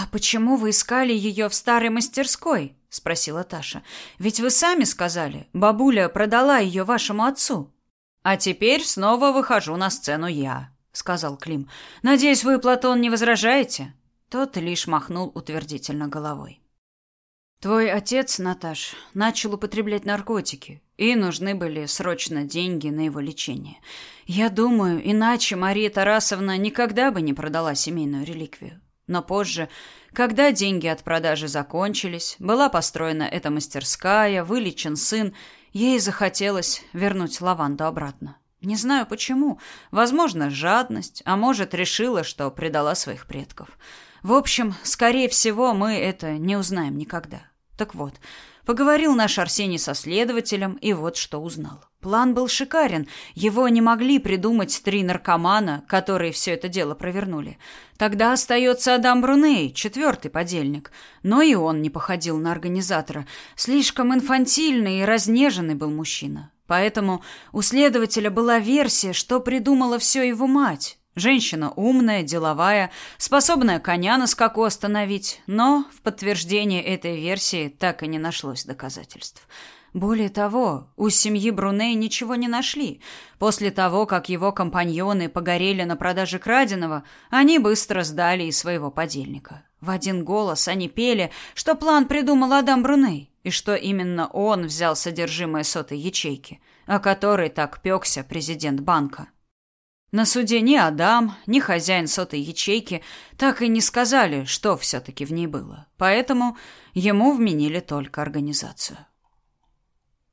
«А почему вы искали ее в старой мастерской?» — спросила Таша. «Ведь вы сами сказали, бабуля продала ее вашему отцу». «А теперь снова выхожу на сцену я», — сказал Клим. «Надеюсь, вы, Платон, не возражаете?» Тот лишь махнул утвердительно головой. «Твой отец, Наташ, начал употреблять наркотики, и нужны были срочно деньги на его лечение. Я думаю, иначе Мария Тарасовна никогда бы не продала семейную реликвию. Но позже, когда деньги от продажи закончились, была построена эта мастерская, вылечен сын, ей захотелось вернуть лаванду обратно. Не знаю почему. Возможно, жадность, а может, решила, что предала своих предков. В общем, скорее всего, мы это не узнаем никогда. Так вот, поговорил наш Арсений со следователем, и вот что узнал. План был шикарен. Его не могли придумать три наркомана, которые все это дело провернули. Тогда остается Адам Бруней, четвертый подельник. Но и он не походил на организатора. Слишком инфантильный и разнеженный был мужчина. Поэтому у следователя была версия, что придумала все его мать. Женщина умная, деловая, способная коня на скаку остановить, но в подтверждение этой версии так и не нашлось доказательств. Более того, у семьи Бруней ничего не нашли. После того, как его компаньоны погорели на продаже краденого, они быстро сдали и своего подельника. В один голос они пели, что план придумал Адам Бруней, и что именно он взял содержимое сотой ячейки, о которой так пекся президент банка. На суде ни Адам, ни хозяин сотой ячейки так и не сказали, что все-таки в ней было. Поэтому ему вменили только организацию.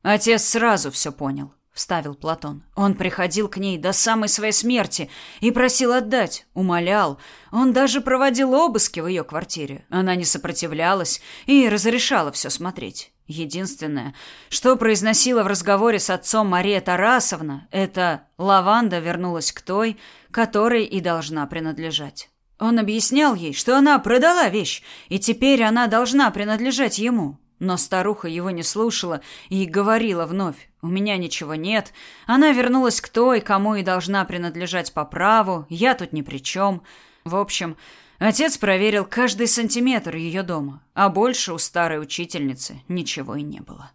Отец сразу все понял, вставил Платон. Он приходил к ней до самой своей смерти и просил отдать, умолял. Он даже проводил обыски в ее квартире. Она не сопротивлялась и разрешала все смотреть. Единственное, что произносила в разговоре с отцом Мария Тарасовна, это лаванда вернулась к той, которой и должна принадлежать. Он объяснял ей, что она продала вещь, и теперь она должна принадлежать ему. Но старуха его не слушала и говорила вновь: "У меня ничего нет. Она вернулась к той, кому и должна принадлежать по праву. Я тут ни при чем». В общем, Отец проверил каждый сантиметр ее дома, а больше у старой учительницы ничего и не было.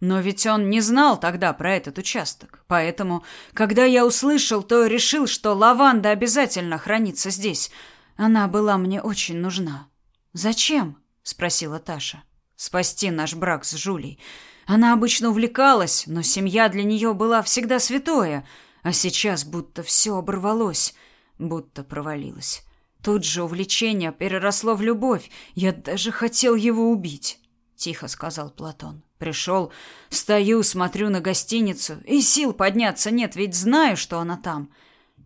Но ведь он не знал тогда про этот участок. Поэтому, когда я услышал, то решил, что лаванда обязательно хранится здесь. Она была мне очень нужна. Зачем? спросила Таша. Спасти наш брак с Жулей. Она обычно увлекалась, но семья для нее была всегда святое, а сейчас будто все оборвалось, будто провалилось. Тут же увлечение переросло в любовь. Я даже хотел его убить, тихо сказал Платон. Пришел, стою, смотрю на гостиницу, и сил подняться нет, ведь знаю, что она там.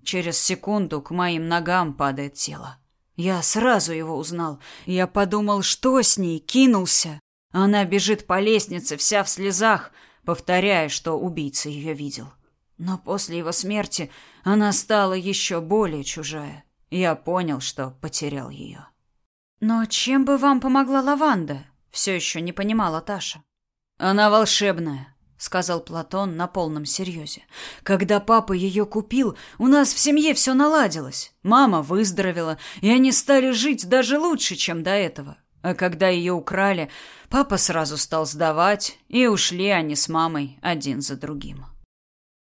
Через секунду к моим ногам падает тело. Я сразу его узнал. Я подумал, что с ней, кинулся. Она бежит по лестнице, вся в слезах, повторяя, что убийца ее видел. Но после его смерти она стала еще более чужая. Я понял, что потерял ее. Но чем бы вам помогла лаванда? Все еще не понимала Таша. Она волшебная, сказал Платон на полном серьезе. Когда папа ее купил, у нас в семье все наладилось. Мама выздоровела, и они стали жить даже лучше, чем до этого. А когда ее украли, папа сразу стал сдавать, и ушли они с мамой один за другим.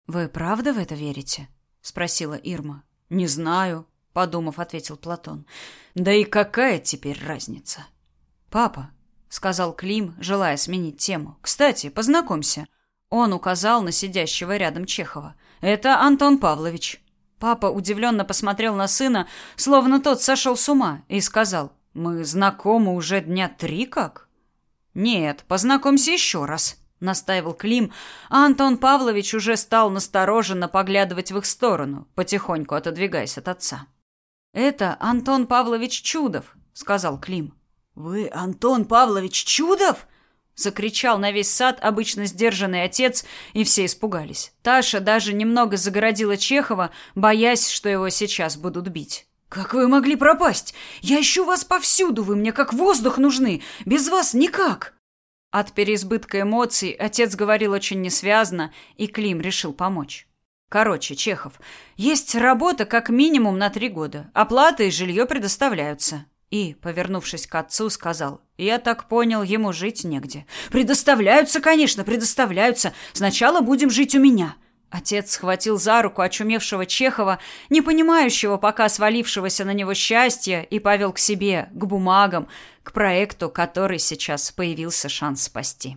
Вы правда в это верите? спросила Ирма. Не знаю, подумав, ответил Платон. Да и какая теперь разница? Папа, сказал Клим, желая сменить тему. Кстати, познакомься. Он указал на сидящего рядом Чехова. Это Антон Павлович. Папа удивленно посмотрел на сына, словно тот сошел с ума, и сказал: "Мы знакомы уже дня три как?" "Нет, познакомься еще раз", настаивал Клим, а Антон Павлович уже стал настороженно поглядывать в их сторону, потихоньку отодвигаясь от отца. Это Антон Павлович Чудов, сказал Клим. Вы Антон Павлович Чудов? закричал на весь сад обычно сдержанный отец, и все испугались. Таша даже немного загородила Чехова, боясь, что его сейчас будут бить. Как вы могли пропасть? Я ищу вас повсюду, вы мне как воздух нужны. Без вас никак. От переизбытка эмоций отец говорил очень несвязно, и Клим решил помочь. Короче, Чехов, есть работа как минимум на три года. Оплата и жилье предоставляются. и, повернувшись к отцу, сказал, «Я так понял, ему жить негде». «Предоставляются, конечно, предоставляются. Сначала будем жить у меня». Отец схватил за руку очумевшего Чехова, не понимающего пока свалившегося на него счастья, и повел к себе, к бумагам, к проекту, который сейчас появился шанс спасти.